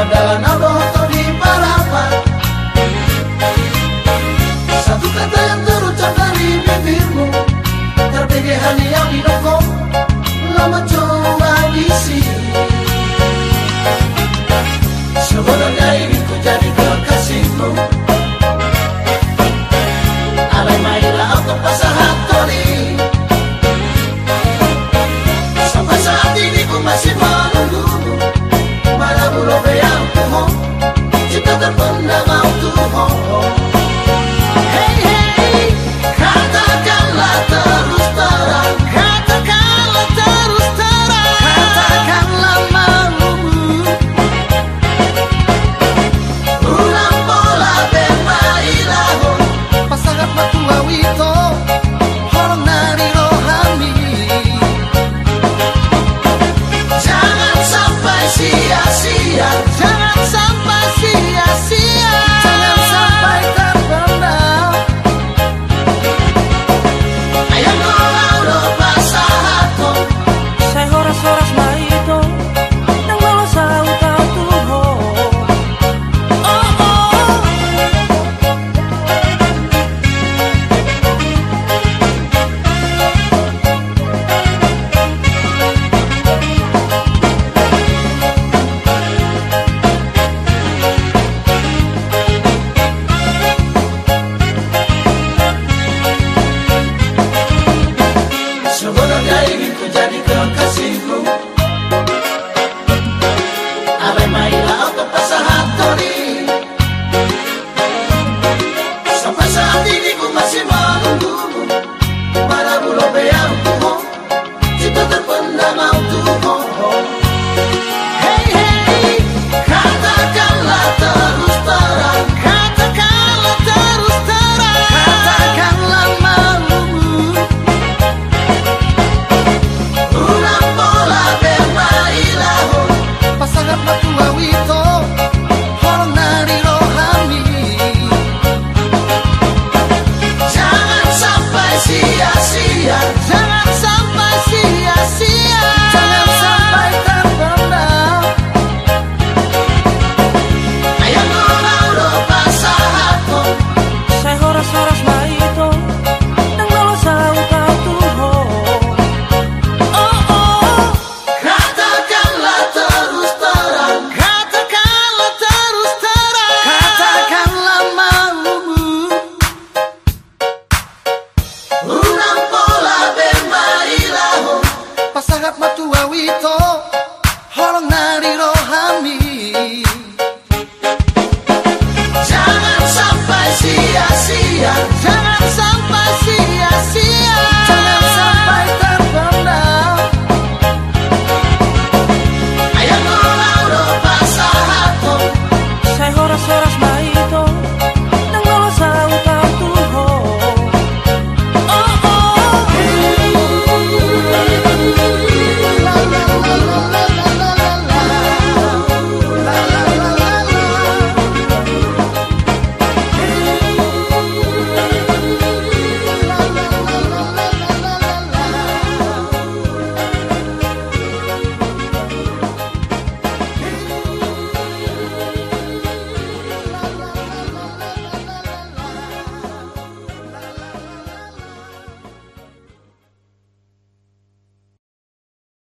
wadala na Namah. Kujali kwa kasimu 저런 날이